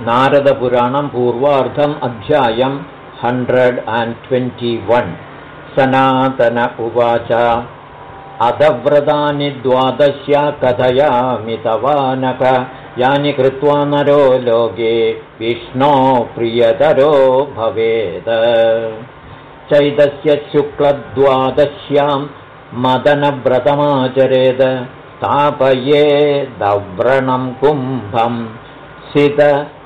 नारदपुराणं पूर्वार्धम् अध्यायम् hundred and twenty one Sanatana उवाच। अधव्रतानि द्वादश्या कथयामि तवानक। यानि कृत्वा नरो लोके विष्णो प्रियतरो भवेद। चैतस्य शुक्लद्वादश्यां मदनव्रतमाचरेद। स्थापयेदव्रणं कुम्भम्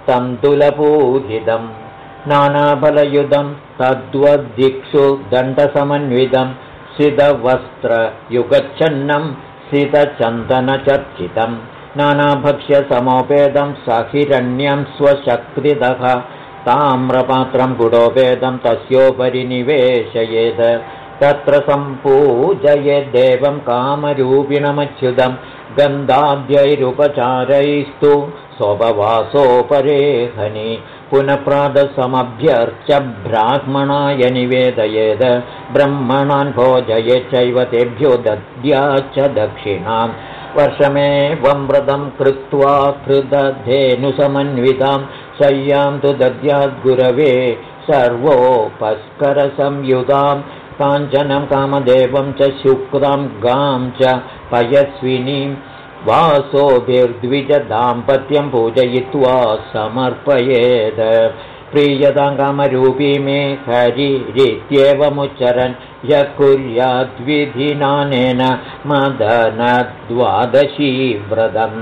सिततन्तुलपूहितं नानाफलयुधं तद्वद्दिक्षु दण्डसमन्वितं सितवस्त्रयुगच्छन्नं सितचन्दनचर्चितं नानाभक्ष्यसमोपेदं सहिरण्यं स्वशक्तिदः ताम्रपात्रं गुडोपेदं तस्योपरि निवेशयेत् तत्र सम्पूजयेद्देवं कामरूपिणमच्युतं गन्धाद्यैरुपचारैस्तु स्वपवासोपरेहनि पुनः प्रातसमभ्यर्च्य ब्राह्मणाय निवेदयेद ब्रह्मणान् भोजयेच्चैव तेभ्यो दद्याच्च दक्षिणां वर्षमेवं व्रतं कृत्वा कृदधेनुसमन्वितां शय्यां तु दद्याद्गुरवे सर्वोपस्करसंयुतां काञ्चनं कामदेवं च शुक्रां गां च पयस्विनीम् वासोभिर्द्विजदाम्पत्यं पूजयित्वा समर्पयेत्। प्रियताङ्गमरूपी मे हरिरित्येवमुच्चरन् यः कुर्याद्विधिनानेन मदनद्वादशीव्रतम्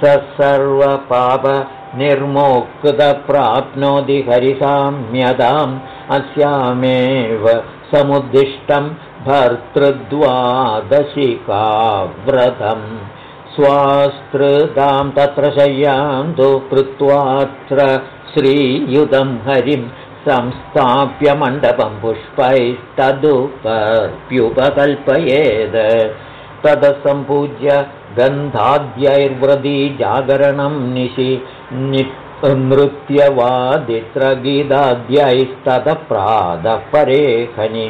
स सर्वपापनिर्मोक्तप्राप्नोति हरिसाम्यताम् अस्यामेव समुद्दिष्टं भर्तृद्वादशिकाव्रतम् स्वास्तृतां तत्र शय्यां तु कृत्वात्र श्रीयुतं हरिं संस्थाप्य मण्डपं पुष्पैस्तदुपर्प्युपकल्पयेत् तदसम्पूज्य गन्धाद्यैर्व्रदी जागरणं निशि नृत्यवादित्रगीताद्यैस्ततः परेखनि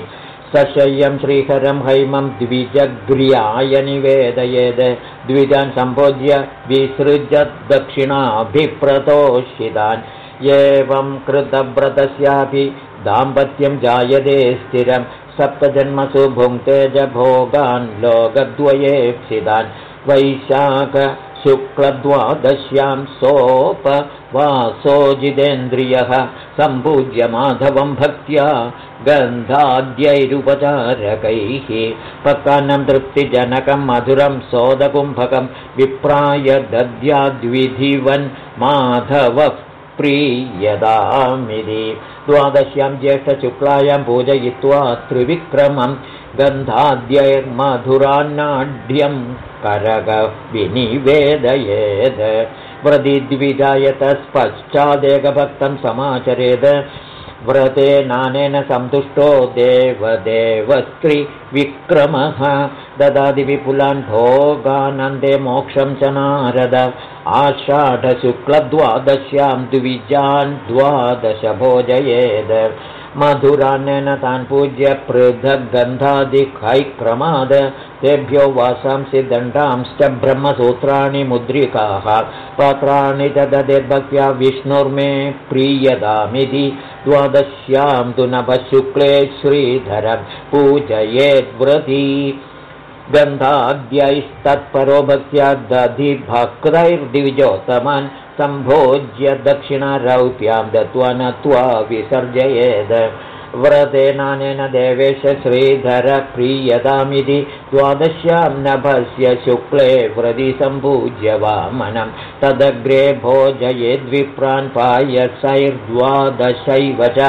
सशय्यं श्रीहरं हैमं द्विजग्र्याय निवेदयेद्। द्विजान् सम्भोज्य विसृज दक्षिणाभिप्रतोषितान्। एवं कृतव्रतस्यापि दाम्पत्यं जायते स्थिरं। सप्तजन्मसु भुङ्क्ते च भोगान् लोकद्वयेप्सितान्। वैशाख शुक्लद्वादश्यां सोप वासोजितेन्द्रियः सम्पूज्य माधवं भक्त्या गन्धाद्यैरुपचारकैः पक्कान्नं तृप्तिजनकं मधुरं सोदकुम्भकं विप्राय दद्याद्विधिवन् माधवः प्रीयदामिति द्वादश्यां ज्येष्ठशुक्लायां पूजयित्वा त्रिविक्रमं गन्धाद्यैर्मधुरान्नाढ्यं करगविनिवेदयेद् व्रदिद्विजायतस्पश्चादेकभक्तं समाचरेद व्रते नानेन सन्तुष्टो देवदेवस्त्रिविक्रमः ददादिविपुलान् भोगानन्दे मोक्षं च नारद आषाढशुक्लद्वादश्यां द्विजान् द्वादश भोजयेद् मधुरान्येन तान् पूज्य पृथग्गन्धादिखैक्रमाद तेभ्यो वासांसि दण्डांश्च ब्रह्मसूत्राणि मुद्रिकाः। पात्राणि च ददेद्भक्त्या विष्णुर्मे प्रीयतामिति द्वादश्यां तु नभशुक्ले श्रीधरं पूजयेद्व्रती गन्धाद्यैस्तत्परो भक्त्या दधिभक्तैर्दिविजोत्तमान् सम्भोज्य दक्षिणारौप्यां दत्त्वा नत्वा विसर्जयेद्। व्रतेनानेन देवेश श्रीधर प्रीयतामिति द्वादश्यां नभस्य शुक्ले व्रति सम्पूज्य वामनं तदग्रे भोजयेद्विप्रान् पायसैर्द्वादशैव च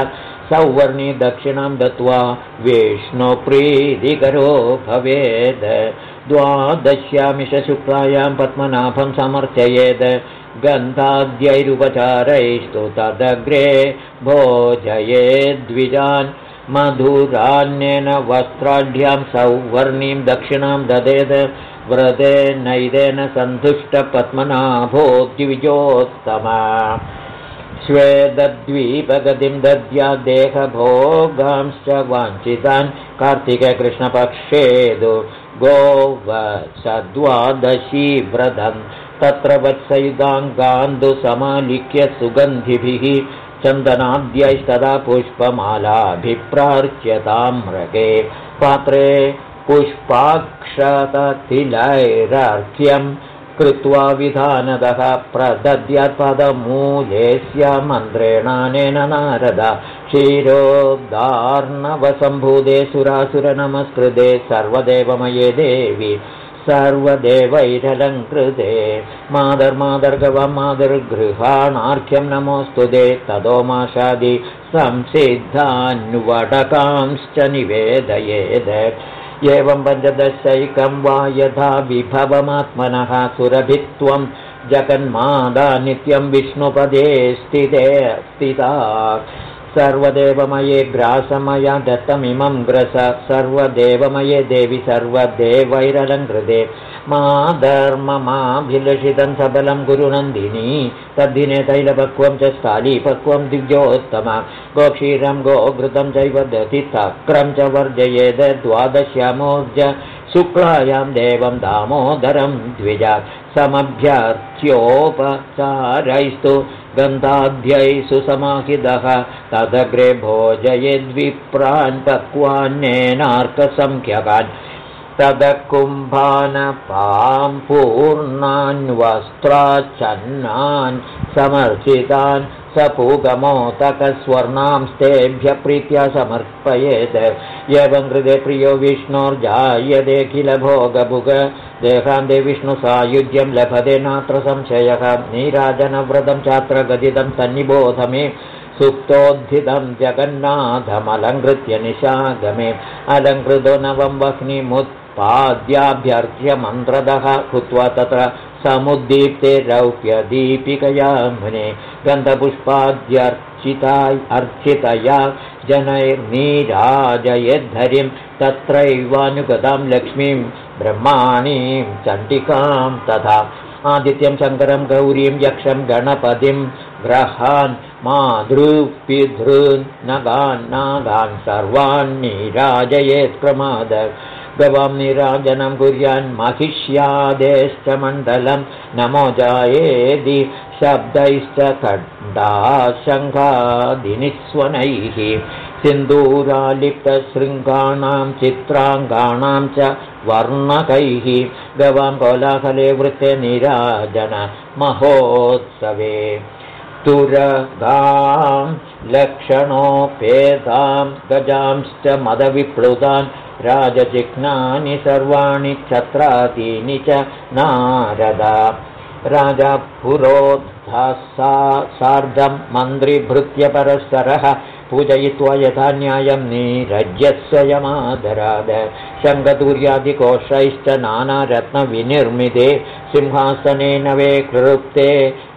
सौवर्णी दक्षिणां दत्त्वा विष्णुप्रीतिकरो भवेद्। द्वादश्यामिषशुक्लायां पद्मनाभं समर्चयेत् गन्धाद्यैरुपचारैस्तु तदग्रे भोजयेद्विजान् मधुरान्येन वस्त्राढ्यां सौवर्णीं दक्षिणां ददेद व्रते नैदेन सन्तुष्टपद्मनाभो द्विजोत्तमा स्वेदद्वीपगतिं दद्या देहभोगांश्च वाञ्छितान् कार्तिककृष्णपक्षेदु गोवसद्वादशी व्रतम् तत्र वत्सयुधाङ्गान्दु समालिख्य सुगन्धिभिः चन्दनाद्यैस्तदा पुष्पमालाभिप्रार्च्यताम्रके पात्रे पुष्पाक्षततिलैरार्घ्यम् कृत्वा विधानदः प्रदद्यत्पदमूलेस्य मन्त्रेणानेन नारद। क्षीरोदार्णवसम्भूते सुरासुरनमस्कृते सर्वदेवमये देवि सर्वदेवैरलङ्कृते। मादर्मादर्गवं मादर्गृहाणार्घ्यं नमोऽस्तु ते। ततो माशादि संसिद्धान्वटकांश्च निवेदयेद। एवं पञ्चदशैकं वा यथा विभवमात्मनः सुरभित्वं जगन्मादा नित्यं विष्णुपदे स्थिते स्थिता सर्वदेवमये ग्रासमया दत्तमिमं ग्रस। सर्वदेवमये देवि सर्वदेवैरलङ्कृते मा धर्ममाभिलषितं सबलं गुरुनन्दिनी तद्दिने तैलपक्वं च स्थालीपक्वं दिव्योत्तम। गोक्षीरं गोघृतं चैव दधि तक्रं च वर्जयेद द्वादश्यामोर्ज शुक्लायां देवं दामोदरं द्विज। समभ्यर्च्योपचारैस्तु गन्धाध्यैः सुसमाहितः तदग्रे भोजयेद्विप्रान् पक्वान्येनार्कसङ्ख्यकान् तदकुम्भानपां पूर्णान्वस्त्राच्छन्नान् समर्चितान् सपूगमोतकस्वर्णांस्तेभ्य प्रीत्या समर्पयेत् एवं कृते प्रियो विष्णोर्जायते किल भोगभुग। देहान्ते विष्णुसायुज्यं लभते नात्र संशयः। नीराजनव्रतं चात्र गदितं तन्निबोध मे सुप्तोद्धितं जगन्नाथमलङ्कृत्य निशागमे। अलङ्कृतो नवं वह्निमुत्पाद्याभ्यर्थ्य मन्त्रदः कृत्वा तत्र समुद्दीप्ते रौप्यदीपिकया मुने गन्धपुष्पाद्यर्चिताय अर्चितया जनैर्नीराजयद्धरिं तत्रैवानुगतां लक्ष्मीं ब्रह्माणीं चण्डिकां तथा आदित्यं शङ्करं गौरीं यक्षं गणपतिं ग्रहान् मातृपिधृन् नगान् नागान् सर्वान्निराजयेत्प्रमाद गवां निराजनं कुर्यान् महिष्यादेश्च मण्डलं। नमो जायेदि शब्दैश्च खड्डाशङ्खादिनिस्वनैः सिन्दूरालिप्तशृङ्गाणां चित्राङ्गाणां च वर्णकैः। गवां कोलाहले वृत्ते निराजन महोत्सवे तुरगां लक्षणोपेतां गजांश्च मदविप्लुतान् राजचिह्नानि सर्वाणि छत्रातीनि च नारदा। राजा पुरोद्धा सार्धं मन्त्रिभृत्यपरस्परः पूजयित्वा यथा न्यायं नीरज्यस्वयमादराद शङ्खतूर्यादिकोशैश्च नानारत्नविनिर्मिते सिंहासने नवे कृप्ते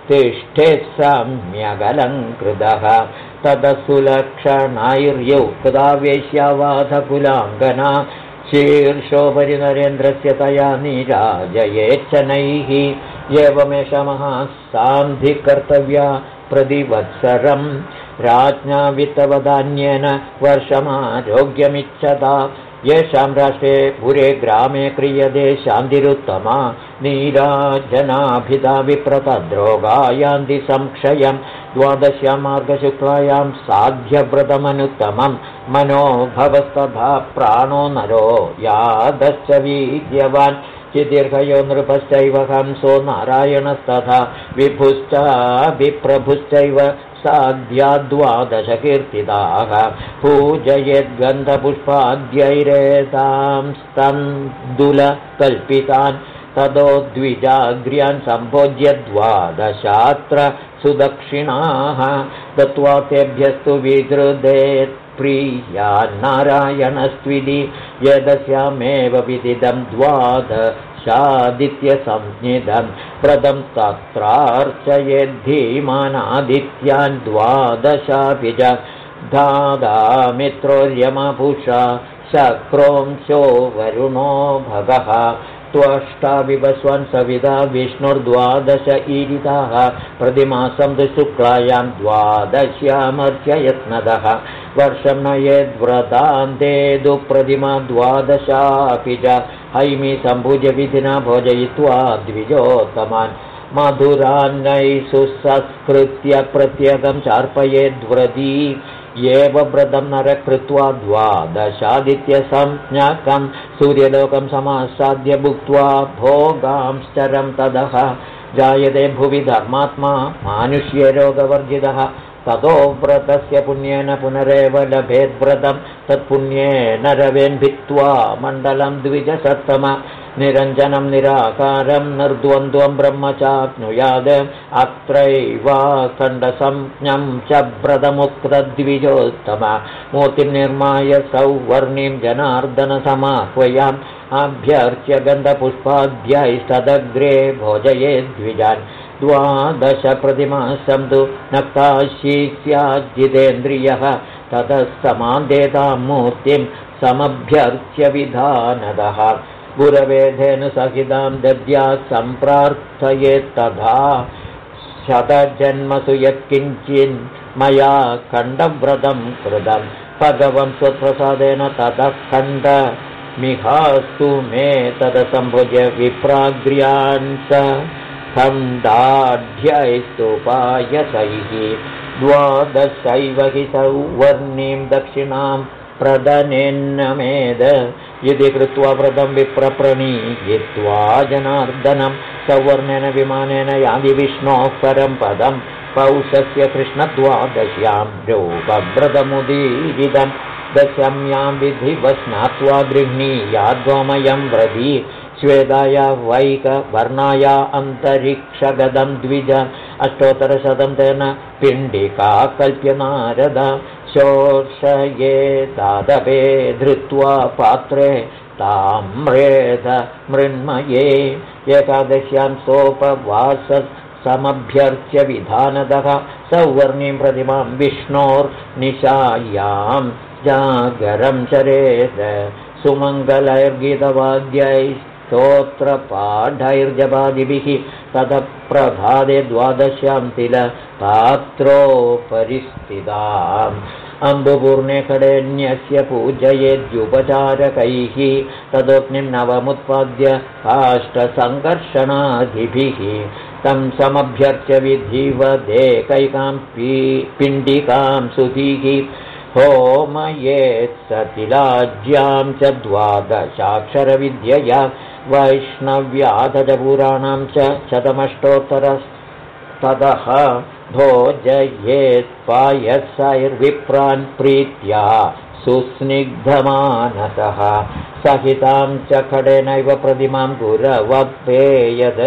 तिष्ठे सम्यगलङ्कृतः। तदसुलक्षणैर्युक्ता वेश्यावाधकुलाङ्गना शीर्षोपरि नरेन्द्रस्य तया निराजयेच्छनैः। एवमेष महासान्धिकर्तव्या प्रतिवत्सरम्। राज्ञा वित्तवधान्येन वर्षमारोग्यमिच्छता येषां राष्ट्रे पुरे ग्रामे क्रियते शान्तिरुत्तमा। नीराजनाभिधा विप्रतद्रोगायान्ति संक्षयं द्वादश्यां मार्गशुक्लायां साध्यव्रतमनुत्तमं। मनोभवस्तथा प्राणो नरो यादश्च वीर्यवान्। चिदीर्घयो नृपश्चैव हंसो नारायणस्तथा। विभुश्चाभिप्रभुश्चैव साध्याद्वादशकीर्तिताः पूजयेद्गन्धपुष्पाद्यैरेतां स्तन्दुलकल्पितान् ततो द्विजाग्र्यान् सम्भोज्य द्वादशात्र सुदक्षिणाः दत्त्वा तेभ्यस्तु विदृदेत् प्रिया नारायणस्त्विधि यदस्यामेव विदिदं द्वादशादित्यसंज्ञितं प्रदं तत्रार्चयेद्धीमानादित्यान् द्वादशापि च धादामित्रोर्यमभूषा शक्रोंशो वरुणो भगः त्वष्टाविवस्वन् सविधा विष्णुर्द्वादश ईरिताः प्रतिमासं तु शुक्लायां द्वादश्यामर्चयत्नदः वर्षं नयेद्व्रतान्ते दुप्रतिमा द्वादशापि च हैमि सम्भुज विधिना भोजयित्वा द्विजोत्तमान्। मधुरान्नै सुसंस्कृत्य प्रत्यगं चार्पयेद्व्रती एव व्रतं नर कृत्वा द्वादशादित्यसंज्ञकं सूर्यलोकं समासाद्य भुक्त्वा भोगांश्चरं तदः। जायते भुवि धर्मात्मा मानुष्यरोगवर्जितः ततो व्रतस्य पुण्येन पुनरेव लभेद्व्रतं तत्पुण्येन रवेन्भित्वा मण्डलं द्विजसत्तम। निरञ्जनं निराकारं निर्द्वन्द्वं ब्रह्म चाप्नुयाद अत्रैवाखण्डसंज्ञं च व्रतमुक्तद्विजोत्तम। मूर्तिर्निर्माय सौवर्णिं जनार्दनसमाह्वयाम् अभ्यर्च्य गन्धपुष्पाध्यायस्तदग्रे भोजयेद्विजान् द्वादशप्रतिमासं तु नक्ताशी स्याज्जितेन्द्रियः ततः समान्देतां मूर्तिं समभ्यर्च्य विधानदः। गुरवेधेन सहितां दद्यात् सम्प्रार्थयेत्तथा शतजन्मसु यत्किञ्चिन् मया खण्डव्रतं कृतं। भगवं स्वप्रसादेन ततः खण्ड मिहास्तु मे तदसम्भुज विप्राग्र्यान् स खण्डाढ्यैस्तुपायसैः द्वादशैव हि सौवर्णीं दक्षिणां प्रदनेन्नमेद यदि कृत्वा व्रतं विप्रप्रणीयित्वा जनार्दनं सौवर्णेन विमानेन यादि विष्णोः परं पदं पौषस्य कृष्णद्वादश्यां रूपव्रतमुदीरितं दशम्यां विधिवस्नात्वा गृह्णीयाद्वमयं व्रधी श्वेताया वैकवर्णाया अन्तरिक्षगदं द्विज अष्टोत्तरशतं तेन पिण्डिका कल्प्यनारद शोषये तादपे धृत्वा पात्रे ताम्रेध मृण्मये एकादश्यां सोपवाससमभ्यर्च्य विधानदः सौवर्णीं प्रतिमां विष्णोर्निशायां जागरं चरेद सुमङ्गलैर्गीतवाद्यैः स्तोत्रपाढैर्जपादिभिः ततः प्रभादे द्वादश्यां तिल पात्रोपरिस्थिताम् अम्बुपूर्णे खडेन्यस्य पूजयेद्युपचारकैः तदोग्निं नवमुत्पाद्य काष्ठसङ्कर्षणादिभिः तं समभ्यर्च्य विधिवदेकैकां पिण्डिकां सुधीः होमयेत्सतिलाज्यां च द्वादशाक्षरविद्यया वैष्णव्याधजपुराणां च शतमष्टोत्तरस्ततः भोजयेत्पायसैर्विप्रान् प्रीत्या सुस्निग्धमानसः। सहितां च खडेनैव प्रतिमां गुरवपेयद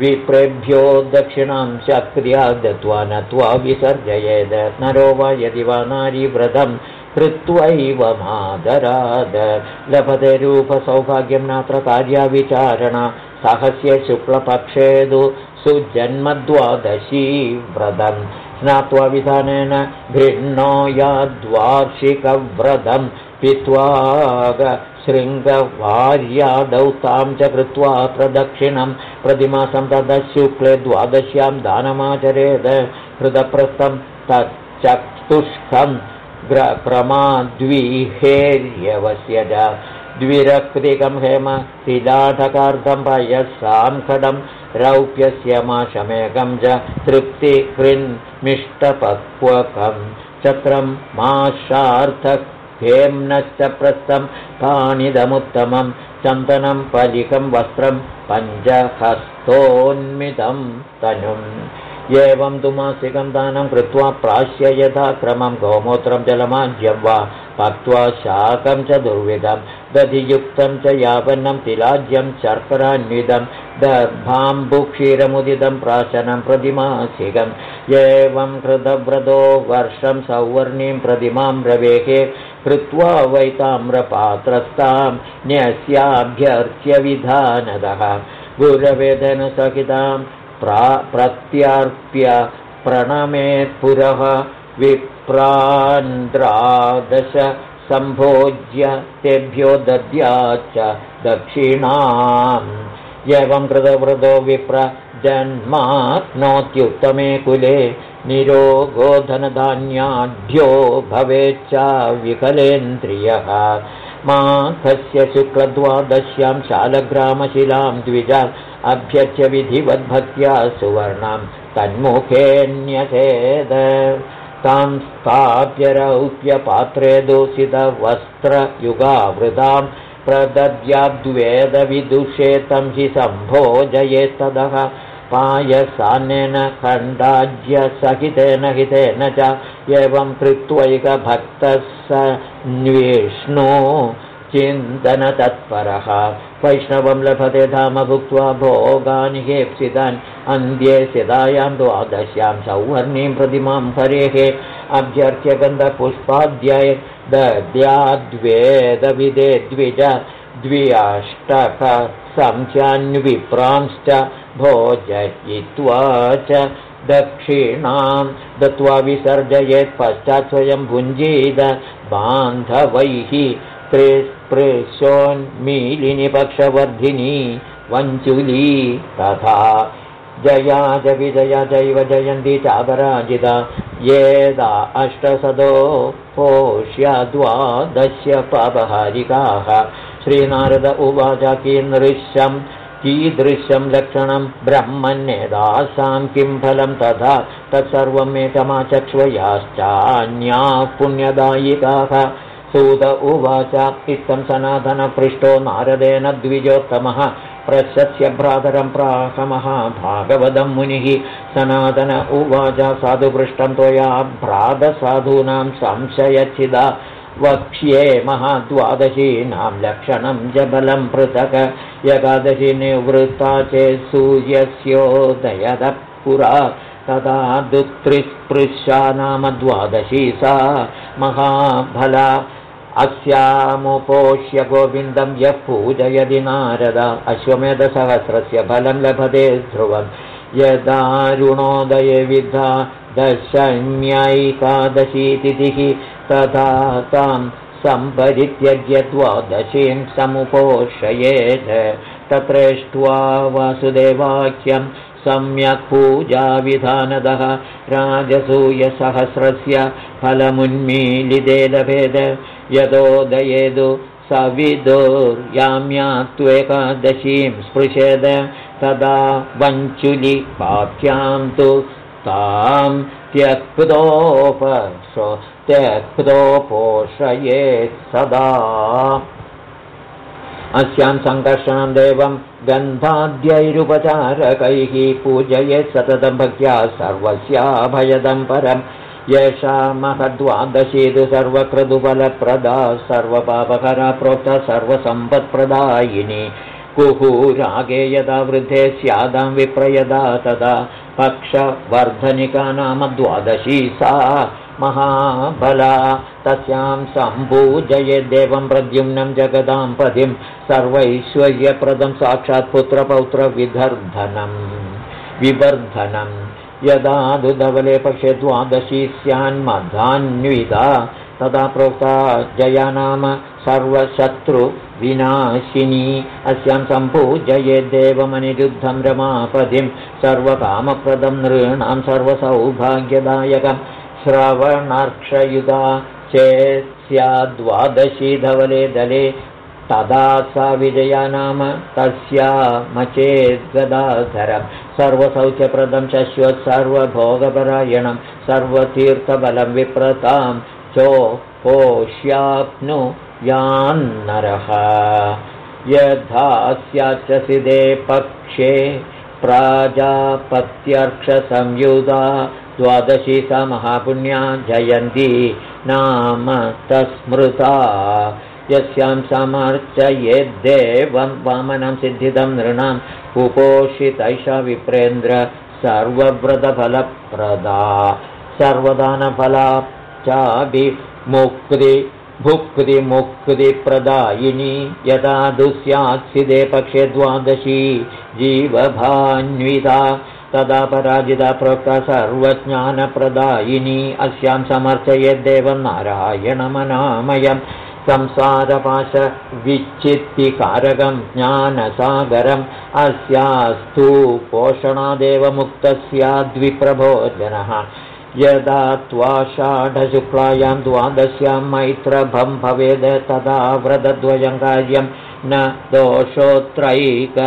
विप्रेभ्यो दक्षिणां शक्र्या दत्त्वा नत्वा विसर्जयेद। नरो वा यदि वा नारीव्रतं कृत्वैव मादराद। लभते रूपसौभाग्यं नात्र कार्याविचारणा। सहस्य शुक्लपक्षेदु सुजन्मद्वादशी व्रतं। स्नात्वा विधानेन गृह्णो याद्वार्षिकव्रतं। पित्वाग शृङ्गवार्यादौ तां च कृत्वा प्रदक्षिणं। प्रतिमासं ततः शुक्ले द्वादश्यां दानमाचरेद। हृदप्रस्थं तच्चतुष्कम् क्रमाद्विहेर्यवस्य च द्विरक्तिकं हेम शिलाढकार्धं पयसां खडं रौप्यस्य माशमेकं च तृप्तिकृन्मिष्टपक्वकं। चत्रं माशार्थहेम्नश्च प्रस्थं पाणिदमुत्तमं चन्दनं पलिकं वस्त्रं पञ्चहस्तोन्मितं तनुम् एवं तु मासिकं दानं कृत्वा प्राश्य यथा क्रमं गोमूत्रं जलमाज्यं वा पक्त्वा शाकं च दुर्विधं दधियुक्तं च यापन्नं तिलाज्यं शर्करान्वितं दर्भाम्बुक्षीरमुदितं प्राशनं प्रतिमासिकम् एवं कृतव्रतो वर्षं सौवर्णीं प्रतिमां रवेहे कृत्वा वैताम्रपात्रस्तां न्यस्याभ्यर्च्य विधानदः गुरवेदनसहितां प्रत्यार्प्य प्रणमेत्पुरः विप्रान्द्रादश सम्भोज्य तेभ्यो दद्याच्च दक्षिणाम्। एवं कृतवृतो विप्र जन्माप्नोत्युत्तमे कुले निरोगोधनधान्याढ्यो भवेच्च विकलेन्द्रियः। माघस्य शुक्लद्वादश्यां शालग्रामशिलां द्विजा अभ्यच्य विधिवद्भक्त्या सुवर्णां तन्मुखेऽन्यसेद। तां स्थाप्य रौप्यपात्रे दूषितवस्त्रयुगावृतां प्रदद्याद्वेदविदुषे तं हि सम्भोजयेत्तदः। पायसान्नेन खण्डाज्य सहितेन हितेन च एवं कृत्वैकभक्तः स न्विष्णो चिन्तनतत्परः वैष्णवं लभते धाम भुक्त्वा भोगानि हेप्सितान् अन्ध्ये सिदायां द्वादश्यां सौवर्णीं प्रतिमां हरेः। अभ्यर्च्य गन्धपुष्पाध्याय दद्याद्वेदविदे द्विज द्व्यष्टक संख्यान्विप्रांश्च भोजयित्वा च दक्षिणां दत्त्वा विसर्जयेत् पश्चात् स्वयं भुञ्जीद बान्धवैः त्रिस्पृशोन्मीलिनि पक्षवर्धिनी वञ्चुली तथा। जया च विजया चैव जयन्ती चापराजिता येदा अष्टसदो पोष्या द्वादश पापहारिकाः। श्रीनारद उवाच कीदृश्यं कीदृश्यं लक्षणं ब्रह्मण्येदासां किं फलं तथा तत्सर्वमेकमाचक्ष्वयाश्चान्याः पुण्यदायिकाः सूत उवाच इत्थं सनातनपृष्टो नारदेन द्विजोत्तमः प्रशस्य भ्रातरं प्राहमः भागवतं मुनिः सनातन उवाच साधुपृष्टं त्वया भ्रातसाधूनां संशयच्छिदा वक्ष्ये महाद्वादशीनां लक्षणं जबलं पृथक् एकादशी निवृत्ता चेत् सूर्यस्योदयदः पुरा तदा दुत्रिस्पृशा नाम द्वादशी सा महाफला अस्यामुपोष्य गोविन्दं यः पूजयदि नारद अश्वमेधसहस्रस्य फलं लभते ध्रुवं। यदारुणोदये विद्धा दशम्यैकादशीतिथिः तथा तां सम्परित्यज्य द्वादशीं समुपोषयेत्। तत्रेष्ट्वा वासुदेवाख्यं सम्यक् पूजाविधानदः राजसूयसहस्रस्य फलमुन्मीलिते लभेद यतोदयेदु सविदुर्याम्या त्वेकादशीं स्पृशेद तदा वञ्चुलिपाख्यां तु तां त्यक्तोप त्यक्तोपोषयेत् सदा अस्यां सङ्कर्षणं देवं गन्धाद्यैरुपचारकैः पूजयेत् सततं भक्त्या सर्वस्याभयदं परम्। येषा महद्वादशी तु सर्वक्रतुफलप्रदा सर्वपापकरा प्रोक्ता सर्वसम्पत्प्रदायिनी। कुहूरागे यदा वृद्धे स्यादां विप्रयदा तदा पक्षवर्धनिका नाम द्वादशी सा महाबला। तस्यां सम्पूजयेद्देवं प्रद्युम्नं जगदां पदिं सर्वैश्वर्यप्रदं साक्षात् पुत्रपौत्रविधर्धनम् विवर्धनम् यदा दुधवले पक्षे द्वादशी स्यान्मधान्विता तदा प्रोक्ता जया नाम सर्वशत्रुविनाशिनी। अस्यां सम्पूजयेद्देवमनिरुद्धं रमापदिं सर्वकामप्रदं नृणां सर्वसौभाग्यदायकम् श्रवणार्क्षयुधा चेत् स्याद्वादशी धवले दले तदा सा विजया नाम तस्यामचेद्गदाधरं सर्वशौचप्रदं शश्वत् सर्वभोगपरायणं सर्वतीर्थबलं विप्रतां चोपोष्याप्नु यान्नरः यथा स्याच्च सिदे पक्षे प्राजापत्यर्क्षसंयुधा द्वादशी सा महापुण्या जयन्ती नाम तस्मृता। यस्यां समर्चयेद्देवं वामनं सिद्धितं नृणाम् उपोषितैषा विप्रेन्द्र सर्वव्रतफलप्रदा। सर्वदानफला चाभिमुक्ति भुक्तिमुक्तिप्रदायिनी यदा दुःस्यात्सिदे पक्षे द्वादशी जीवभान्विता तदा पराजिता प्रोक्ता सर्वज्ञानप्रदायिनी अस्यां समर्थयेद्देवं नारायणमनामयं संसारपाशविच्छित्तिकारकं ज्ञानसागरम् अस्यास्तु पोषणादेव मुक्तस्याद्विप्रभोजनः यदा त्वाषाढशुक्लायां द्वादश्यां मैत्रभं भवेद तदा व्रतद्वयं कार्यं न दोषोत्रैकदैवदम्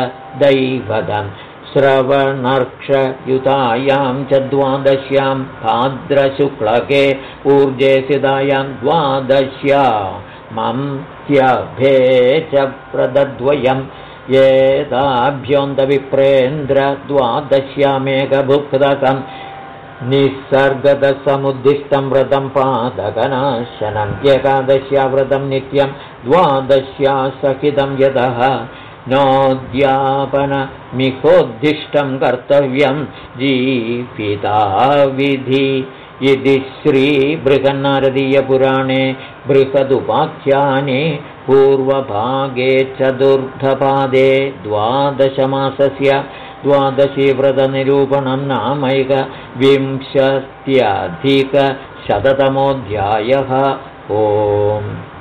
श्रवणर्क्षयुतायां च द्वादश्यां भाद्रशुक्लके ऊर्जे सिदायां द्वादश्या मं त्यभे च व्रतद्वयम् एताभ्योऽन्दविप्रेन्द्रद्वादश्यामेकभुक्तकम् निःसर्गदसमुद्दिष्टं व्रतं पादकनाशनम् एकादश्या व्रतं नित्यं द्वादश्या सहितं यतः नोद्यापनमिहोद्दिष्टं कर्तव्यं जीविताविधि। इति श्रीबृहन्नारदीयपुराणे बृहदुपाख्याने पूर्वभागे चतुर्थपादे द्वादशमासस्य द्वादशीव्रतनिरूपणं नामैकविंशत्यधिकशततमोऽध्यायः. ओम्